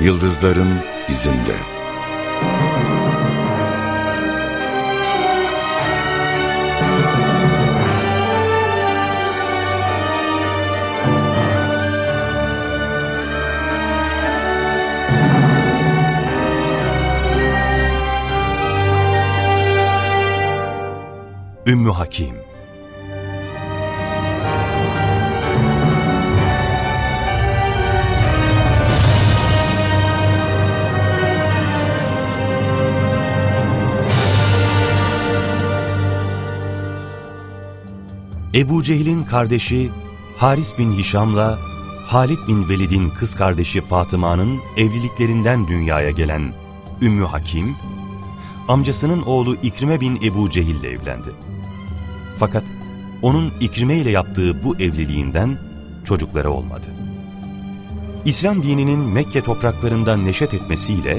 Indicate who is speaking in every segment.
Speaker 1: Yıldızların izinde.
Speaker 2: Ümmü Hakim Ebu Cehil'in kardeşi Haris bin Hişam'la Halid bin Velid'in kız kardeşi Fatıma'nın evliliklerinden dünyaya gelen Ümmü Hakim, amcasının oğlu İkrime bin Ebu Cehil ile evlendi. Fakat onun İkrime ile yaptığı bu evliliğinden çocukları olmadı. İslam dininin Mekke topraklarında neşet etmesiyle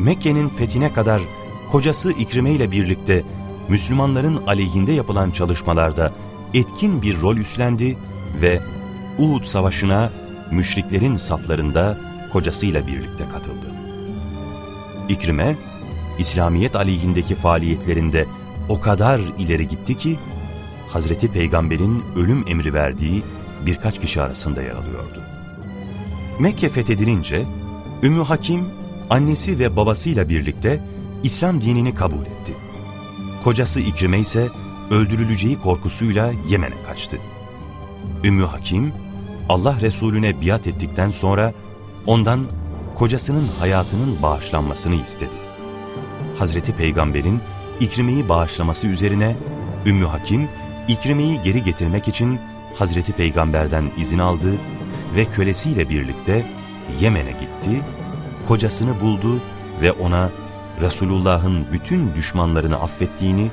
Speaker 2: Mekke'nin fethine kadar kocası İkrime ile birlikte Müslümanların aleyhinde yapılan çalışmalarda etkin bir rol üstlendi ve Uhud Savaşı'na müşriklerin saflarında kocasıyla birlikte katıldı. İkrime, İslamiyet aleyhindeki faaliyetlerinde o kadar ileri gitti ki, Hazreti Peygamber'in ölüm emri verdiği birkaç kişi arasında yer alıyordu. Mekke fethedilince, Ümmü Hakim, annesi ve babasıyla birlikte İslam dinini kabul etti. Kocası İkrime ise öldürüleceği korkusuyla Yemen'e kaçtı. Ümmü Hakim, Allah Resulüne biat ettikten sonra ondan kocasının hayatının bağışlanmasını istedi. Hazreti Peygamber'in İkrime'yi bağışlaması üzerine Ümmü Hakim, İkrime'yi geri getirmek için Hazreti Peygamber'den izin aldı ve kölesiyle birlikte Yemen'e gitti, kocasını buldu ve ona Resulullah'ın bütün düşmanlarını affettiğini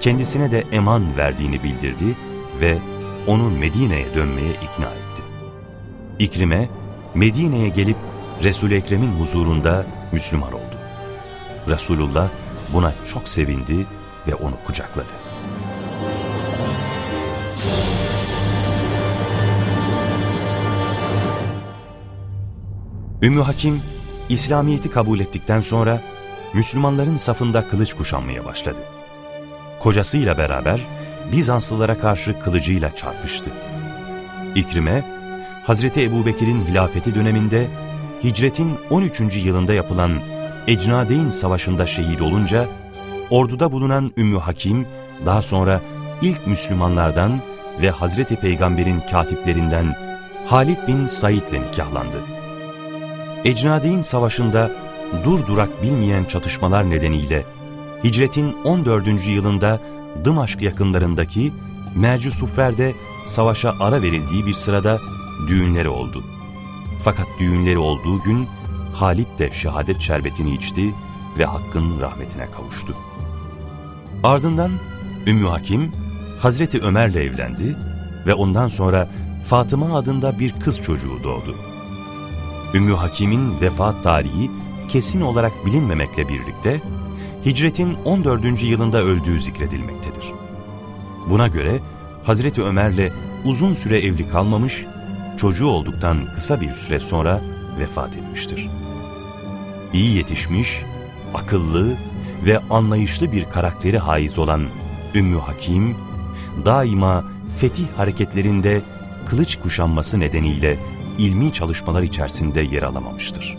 Speaker 2: kendisine de eman verdiğini bildirdi ve onu Medine'ye dönmeye ikna etti. İkrime, Medine'ye gelip Resul-i Ekrem'in huzurunda Müslüman oldu. Resulullah buna çok sevindi ve onu kucakladı. Ümmü Hakim, İslamiyet'i kabul ettikten sonra Müslümanların safında kılıç kuşanmaya başladı kocasıyla beraber Bizanslılara karşı kılıcıyla çarpıştı. İkrime, Hazreti Ebubekir'in hilafeti döneminde hicretin 13. yılında yapılan Ecnadeyn Savaşı'nda şehit olunca, orduda bulunan Ümmü Hakim, daha sonra ilk Müslümanlardan ve Hazreti Peygamber'in katiplerinden Halid bin Said ile nikahlandı. Ecnadeyn Savaşı'nda dur durak bilmeyen çatışmalar nedeniyle hicretin 14. yılında Dımaşk yakınlarındaki Merci Suffer'de savaşa ara verildiği bir sırada düğünleri oldu. Fakat düğünleri olduğu gün Halit de şehadet şerbetini içti ve Hakk'ın rahmetine kavuştu. Ardından Ümmü Hakim Hazreti Ömer'le evlendi ve ondan sonra Fatıma adında bir kız çocuğu doğdu. Ümmü Hakim'in vefat tarihi kesin olarak bilinmemekle birlikte hicretin 14. yılında öldüğü zikredilmektedir. Buna göre Hazreti Ömer'le uzun süre evli kalmamış, çocuğu olduktan kısa bir süre sonra vefat etmiştir. İyi yetişmiş, akıllı ve anlayışlı bir karakteri haiz olan Ümmü Hakim, daima fetih hareketlerinde kılıç kuşanması nedeniyle ilmi çalışmalar içerisinde yer alamamıştır.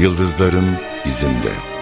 Speaker 1: Yıldızların izinde.